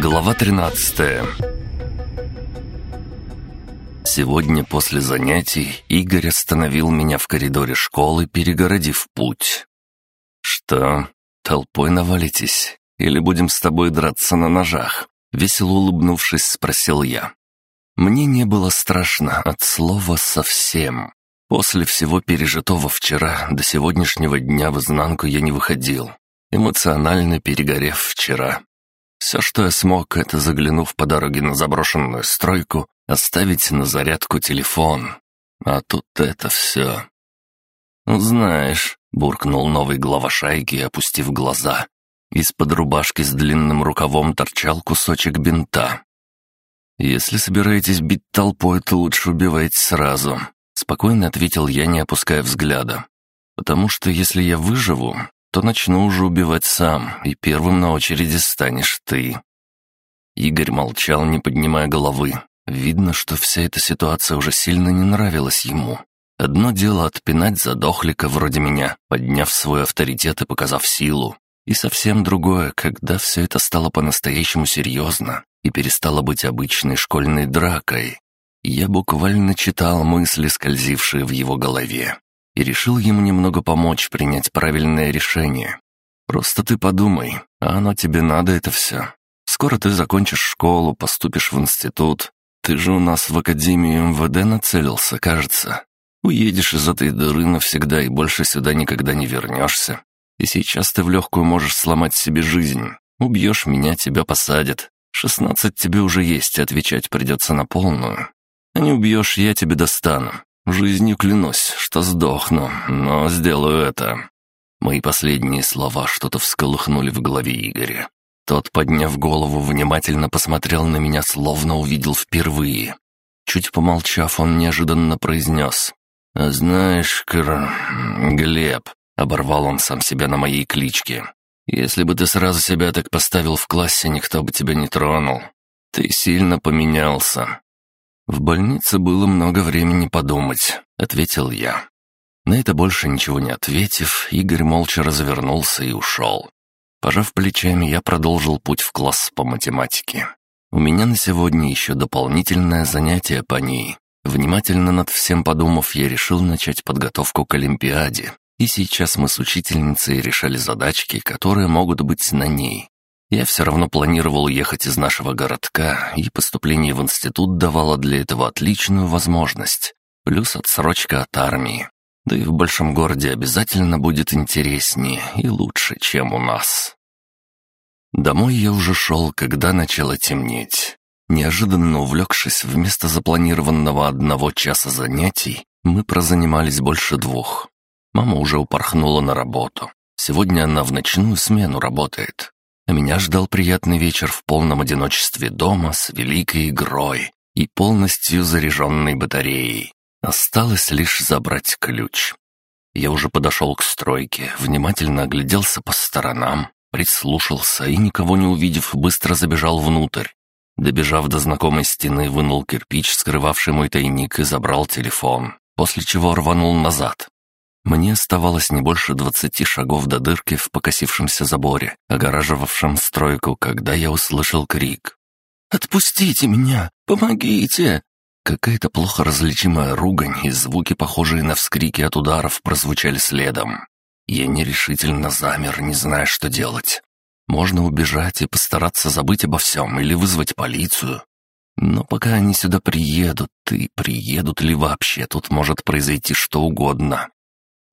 Глава 13 Сегодня после занятий Игорь остановил меня в коридоре школы, перегородив путь. «Что, толпой навалитесь? Или будем с тобой драться на ножах?» Весело улыбнувшись, спросил я. Мне не было страшно от слова совсем. После всего пережитого вчера до сегодняшнего дня в изнанку я не выходил, эмоционально перегорев вчера. Все, что я смог, это заглянув по дороге на заброшенную стройку, оставить на зарядку телефон. А тут это все. «Знаешь», — буркнул новый глава шайки, опустив глаза. Из-под рубашки с длинным рукавом торчал кусочек бинта. «Если собираетесь бить толпой, то лучше убивайте сразу», — спокойно ответил я, не опуская взгляда. «Потому что если я выживу, то начну уже убивать сам, и первым на очереди станешь ты». Игорь молчал, не поднимая головы. Видно, что вся эта ситуация уже сильно не нравилась ему. Одно дело отпинать задохлика вроде меня, подняв свой авторитет и показав силу. И совсем другое, когда все это стало по-настоящему серьезно и перестало быть обычной школьной дракой. Я буквально читал мысли, скользившие в его голове и решил ему немного помочь принять правильное решение. Просто ты подумай, а оно тебе надо это все. Скоро ты закончишь школу, поступишь в институт. Ты же у нас в Академию МВД нацелился, кажется. Уедешь из этой дыры навсегда и больше сюда никогда не вернешься. И сейчас ты в легкую можешь сломать себе жизнь. Убьешь меня, тебя посадят. Шестнадцать тебе уже есть, отвечать придется на полную. А не убьешь, я тебе достану. Жизнью клянусь, что сдохну, но сделаю это». Мои последние слова что-то всколыхнули в голове Игоря. Тот, подняв голову, внимательно посмотрел на меня, словно увидел впервые. Чуть помолчав, он неожиданно произнес. «Знаешь, Кр... Глеб», — оборвал он сам себя на моей кличке, «если бы ты сразу себя так поставил в классе, никто бы тебя не тронул. Ты сильно поменялся. «В больнице было много времени подумать», — ответил я. На это больше ничего не ответив, Игорь молча развернулся и ушел. Пожав плечами, я продолжил путь в класс по математике. У меня на сегодня еще дополнительное занятие по ней. Внимательно над всем подумав, я решил начать подготовку к Олимпиаде. И сейчас мы с учительницей решали задачки, которые могут быть на ней. Я все равно планировал уехать из нашего городка, и поступление в институт давало для этого отличную возможность. Плюс отсрочка от армии. Да и в большом городе обязательно будет интереснее и лучше, чем у нас. Домой я уже шел, когда начало темнеть. Неожиданно увлекшись, вместо запланированного одного часа занятий, мы прозанимались больше двух. Мама уже упорхнула на работу. Сегодня она в ночную смену работает а меня ждал приятный вечер в полном одиночестве дома с великой игрой и полностью заряженной батареей. Осталось лишь забрать ключ. Я уже подошел к стройке, внимательно огляделся по сторонам, прислушался и, никого не увидев, быстро забежал внутрь. Добежав до знакомой стены, вынул кирпич, скрывавший мой тайник, и забрал телефон, после чего рванул назад. Мне оставалось не больше двадцати шагов до дырки в покосившемся заборе, огораживавшем стройку, когда я услышал крик. «Отпустите меня! Помогите!» Какая-то плохо различимая ругань и звуки, похожие на вскрики от ударов, прозвучали следом. Я нерешительно замер, не зная, что делать. Можно убежать и постараться забыть обо всем или вызвать полицию. Но пока они сюда приедут, и приедут ли вообще, тут может произойти что угодно.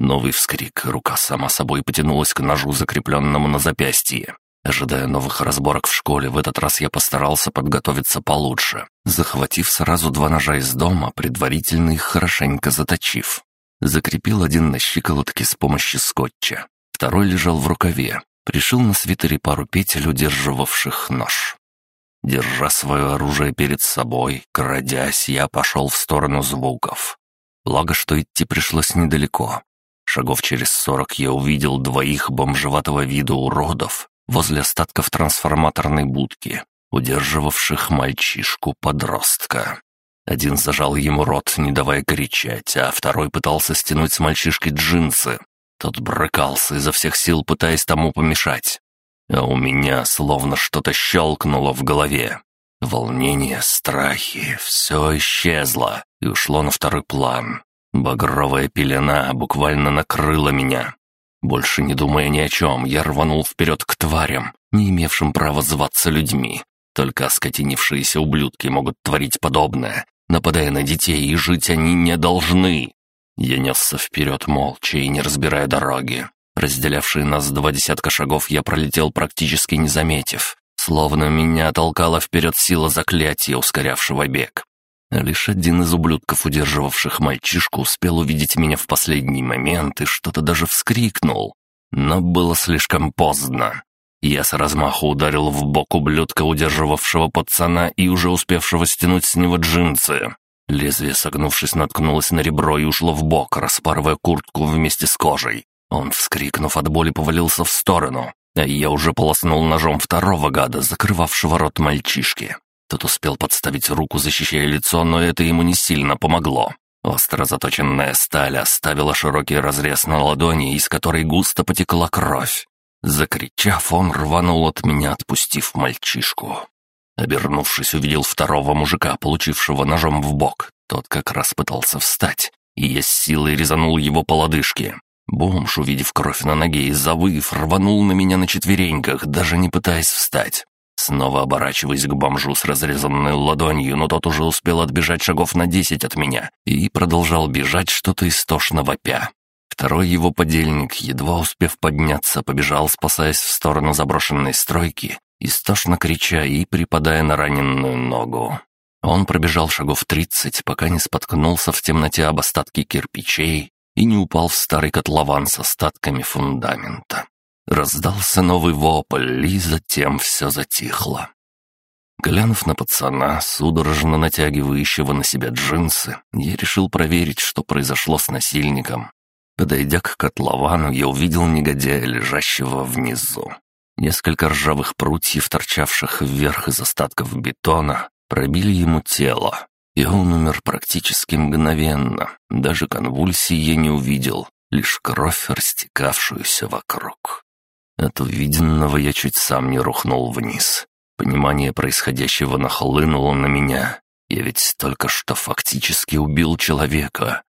Новый вскрик, рука сама собой потянулась к ножу, закрепленному на запястье. Ожидая новых разборок в школе, в этот раз я постарался подготовиться получше, захватив сразу два ножа из дома, предварительно их хорошенько заточив. Закрепил один на щиколотке с помощью скотча, второй лежал в рукаве, пришил на свитере пару петель, удерживавших нож. Держа свое оружие перед собой, крадясь, я пошел в сторону звуков. Благо, что идти пришлось недалеко. Шагов через сорок я увидел двоих бомжеватого вида уродов возле остатков трансформаторной будки, удерживавших мальчишку-подростка. Один зажал ему рот, не давая кричать, а второй пытался стянуть с мальчишки джинсы. Тот брыкался изо всех сил, пытаясь тому помешать. А у меня словно что-то щелкнуло в голове. Волнение, страхи — все исчезло и ушло на второй план. Багровая пелена буквально накрыла меня. Больше не думая ни о чем, я рванул вперед к тварям, не имевшим права зваться людьми. Только оскотинившиеся ублюдки могут творить подобное. Нападая на детей, и жить они не должны. Я несся вперед молча и не разбирая дороги. Разделявшие нас два десятка шагов я пролетел практически не заметив. Словно меня толкала вперед сила заклятия, ускорявшего бег. Лишь один из ублюдков, удерживавших мальчишку, успел увидеть меня в последний момент и что-то даже вскрикнул. Но было слишком поздно. Я с размаху ударил в бок ублюдка, удерживавшего пацана и уже успевшего стянуть с него джинсы. Лезвие, согнувшись, наткнулось на ребро и ушло в бок, распарывая куртку вместе с кожей. Он, вскрикнув от боли, повалился в сторону, а я уже полоснул ножом второго гада, закрывавшего рот мальчишки. Тот успел подставить руку, защищая лицо, но это ему не сильно помогло. Остро заточенная сталь оставила широкий разрез на ладони, из которой густо потекла кровь. Закричав, он рванул от меня, отпустив мальчишку. Обернувшись, увидел второго мужика, получившего ножом в бок. Тот как раз пытался встать, и я с силой резанул его по лодыжке. Бомж, увидев кровь на ноге и завыв, рванул на меня на четвереньках, даже не пытаясь встать. Снова оборачиваясь к бомжу с разрезанной ладонью, но тот уже успел отбежать шагов на десять от меня и продолжал бежать что-то истошно вопя. Второй его подельник, едва успев подняться, побежал, спасаясь в сторону заброшенной стройки, истошно крича и припадая на раненую ногу. Он пробежал шагов тридцать, пока не споткнулся в темноте об остатки кирпичей и не упал в старый котлован с остатками фундамента. Раздался новый вопль, и затем все затихло. Глянув на пацана, судорожно натягивающего на себя джинсы, я решил проверить, что произошло с насильником. Подойдя к котловану, я увидел негодяя, лежащего внизу. Несколько ржавых прутьев, торчавших вверх из остатков бетона, пробили ему тело, и он умер практически мгновенно. Даже конвульсии я не увидел, лишь кровь, растекавшуюся вокруг. От увиденного я чуть сам не рухнул вниз. Понимание происходящего нахлынуло на меня. Я ведь только что фактически убил человека.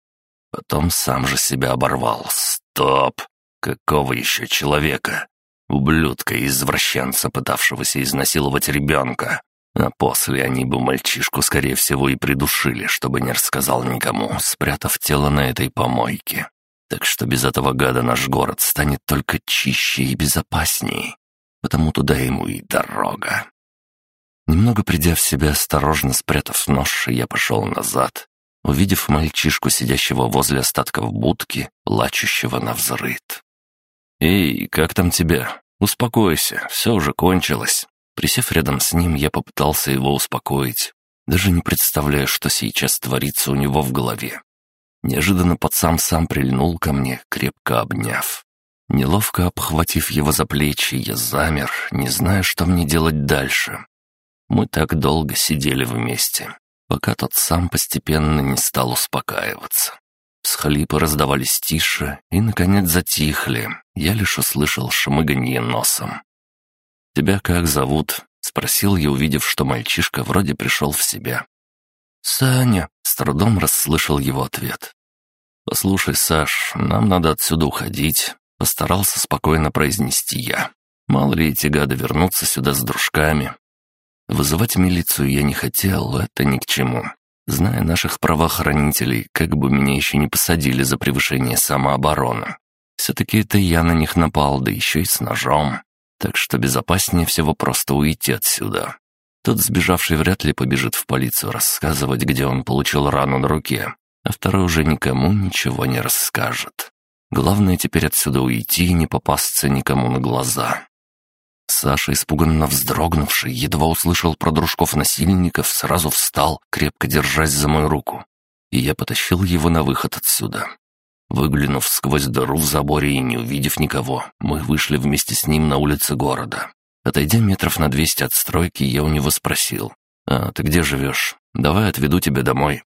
Потом сам же себя оборвал. Стоп! Какого еще человека? Ублюдка и извращенца, пытавшегося изнасиловать ребенка. А после они бы мальчишку, скорее всего, и придушили, чтобы не рассказал никому, спрятав тело на этой помойке. Так что без этого гада наш город станет только чище и безопаснее, потому туда ему и дорога. Немного придя в себя, осторожно спрятав нож, я пошел назад, увидев мальчишку, сидящего возле остатков будки, плачущего на взрыд. «Эй, как там тебя? Успокойся, все уже кончилось». Присев рядом с ним, я попытался его успокоить, даже не представляя, что сейчас творится у него в голове. Неожиданно пацан сам прильнул ко мне, крепко обняв. Неловко обхватив его за плечи, я замер, не зная, что мне делать дальше. Мы так долго сидели вместе, пока тот сам постепенно не стал успокаиваться. Всхлипы раздавались тише и, наконец, затихли. Я лишь услышал шмыганье носом. «Тебя как зовут?» — спросил я, увидев, что мальчишка вроде пришел в себя. «Саня!» — с трудом расслышал его ответ. «Послушай, Саш, нам надо отсюда уходить», — постарался спокойно произнести я. «Мало ли эти гады вернутся сюда с дружками». Вызывать милицию я не хотел, это ни к чему. Зная наших правоохранителей, как бы меня еще не посадили за превышение самообороны. Все-таки это я на них напал, да еще и с ножом. Так что безопаснее всего просто уйти отсюда. Тот сбежавший вряд ли побежит в полицию рассказывать, где он получил рану на руке, а второй уже никому ничего не расскажет. Главное теперь отсюда уйти и не попасться никому на глаза. Саша, испуганно вздрогнувший, едва услышал про дружков-насильников, сразу встал, крепко держась за мою руку. И я потащил его на выход отсюда. Выглянув сквозь дыру в заборе и не увидев никого, мы вышли вместе с ним на улицы города. Отойдя метров на двести от стройки, я у него спросил. «А ты где живешь? Давай отведу тебя домой».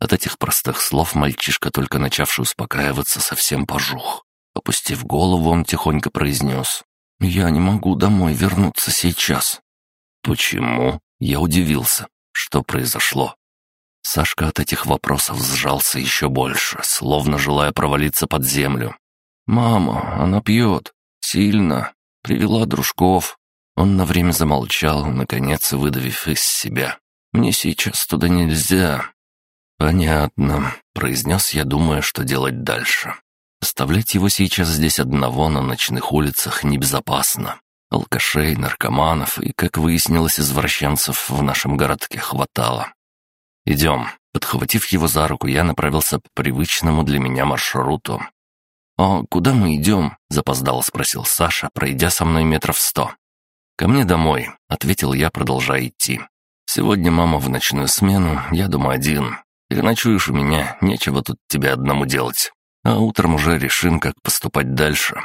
От этих простых слов мальчишка, только начавший успокаиваться, совсем пожух. Опустив голову, он тихонько произнес. «Я не могу домой вернуться сейчас». «Почему?» Я удивился. Что произошло? Сашка от этих вопросов сжался еще больше, словно желая провалиться под землю. «Мама, она пьет. Сильно. Привела дружков». Он на время замолчал, наконец выдавив из себя. «Мне сейчас туда нельзя». «Понятно», — произнес я, думая, что делать дальше. Оставлять его сейчас здесь одного на ночных улицах небезопасно. Алкашей, наркоманов и, как выяснилось, извращенцев в нашем городке хватало. «Идем». Подхватив его за руку, я направился по привычному для меня маршруту. «А куда мы идем?» — запоздало спросил Саша, пройдя со мной метров сто. «Ко мне домой», — ответил я, продолжая идти. «Сегодня мама в ночную смену, я дома один. Переночуешь у меня, нечего тут тебе одному делать. А утром уже решим, как поступать дальше».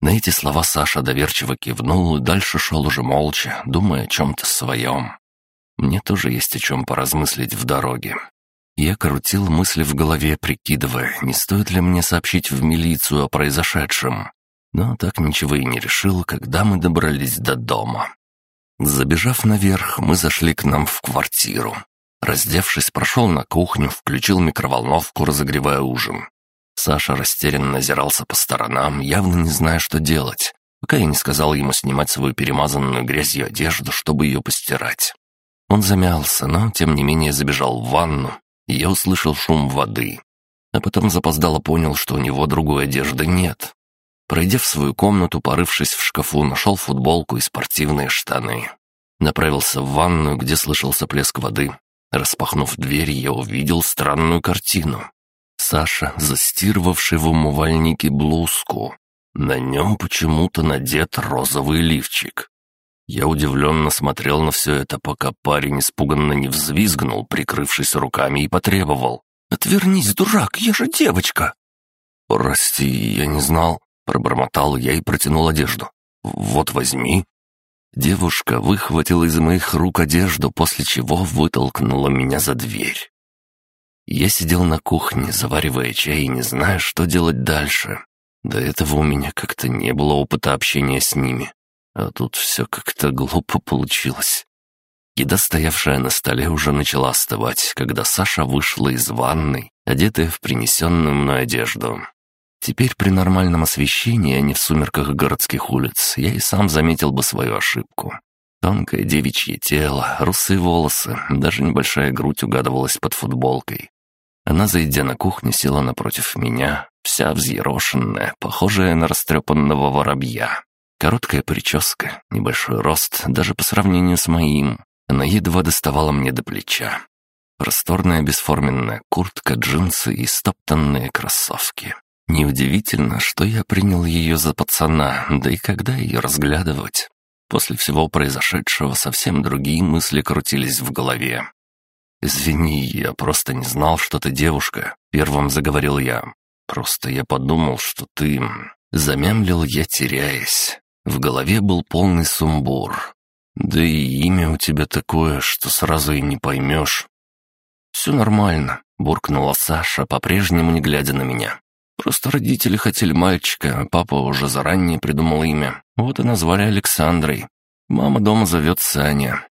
На эти слова Саша доверчиво кивнул и дальше шел уже молча, думая о чем-то своем. Мне тоже есть о чем поразмыслить в дороге. Я крутил мысли в голове, прикидывая, не стоит ли мне сообщить в милицию о произошедшем. Но так ничего и не решил, когда мы добрались до дома. Забежав наверх, мы зашли к нам в квартиру. Раздевшись, прошел на кухню, включил микроволновку, разогревая ужин. Саша растерянно озирался по сторонам, явно не зная, что делать, пока я не сказал ему снимать свою перемазанную грязью одежду, чтобы ее постирать. Он замялся, но, тем не менее, забежал в ванну, и я услышал шум воды. А потом запоздало понял, что у него другой одежды нет. Пройдя в свою комнату, порывшись в шкафу, нашел футболку и спортивные штаны. Направился в ванную, где слышался плеск воды. Распахнув дверь, я увидел странную картину. Саша, застирывавший в умывальнике блузку. На нем почему-то надет розовый лифчик. Я удивленно смотрел на все это, пока парень испуганно не взвизгнул, прикрывшись руками, и потребовал. «Отвернись, дурак, я же девочка!» «Прости, я не знал», — пробормотал я и протянул одежду. «Вот возьми». Девушка выхватила из моих рук одежду, после чего вытолкнула меня за дверь. Я сидел на кухне, заваривая чай и не зная, что делать дальше. До этого у меня как-то не было опыта общения с ними. А тут все как-то глупо получилось. Еда, стоявшая на столе, уже начала остывать, когда Саша вышла из ванной, одетая в принесенную мной одежду. Теперь при нормальном освещении, а не в сумерках городских улиц, я и сам заметил бы свою ошибку. Тонкое девичье тело, русые волосы, даже небольшая грудь угадывалась под футболкой. Она, зайдя на кухню, села напротив меня, вся взъерошенная, похожая на растрепанного воробья. Короткая прическа, небольшой рост, даже по сравнению с моим. Она едва доставала мне до плеча. Просторная бесформенная куртка, джинсы и стоптанные кроссовки. Неудивительно, что я принял ее за пацана, да и когда ее разглядывать. После всего произошедшего совсем другие мысли крутились в голове. «Извини, я просто не знал, что ты девушка», — первым заговорил я. «Просто я подумал, что ты...» Замямлил я, теряясь. В голове был полный сумбур. Да и имя у тебя такое, что сразу и не поймешь. «Все нормально», — буркнула Саша, по-прежнему не глядя на меня. «Просто родители хотели мальчика, а папа уже заранее придумал имя. Вот и назвали Александрой. Мама дома зовет Саня.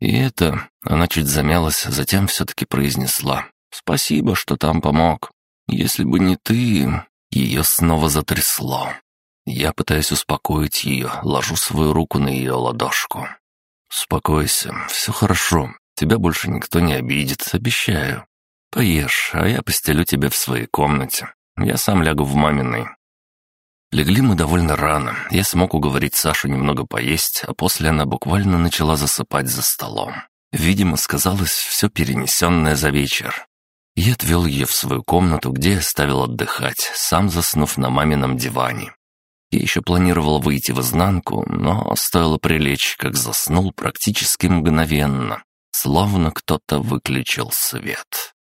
И это...» Она чуть замялась, затем все-таки произнесла. «Спасибо, что там помог. Если бы не ты...» Ее снова затрясло. Я пытаюсь успокоить ее, ложу свою руку на ее ладошку. «Успокойся, все хорошо. Тебя больше никто не обидит, обещаю. Поешь, а я постелю тебя в своей комнате. Я сам лягу в маминой». Легли мы довольно рано. Я смог уговорить Сашу немного поесть, а после она буквально начала засыпать за столом. Видимо, сказалось все перенесенное за вечер. Я отвел ее в свою комнату, где оставил отдыхать, сам заснув на мамином диване. Я еще планировал выйти в изнанку, но стоило прилечь, как заснул практически мгновенно, словно кто-то выключил свет.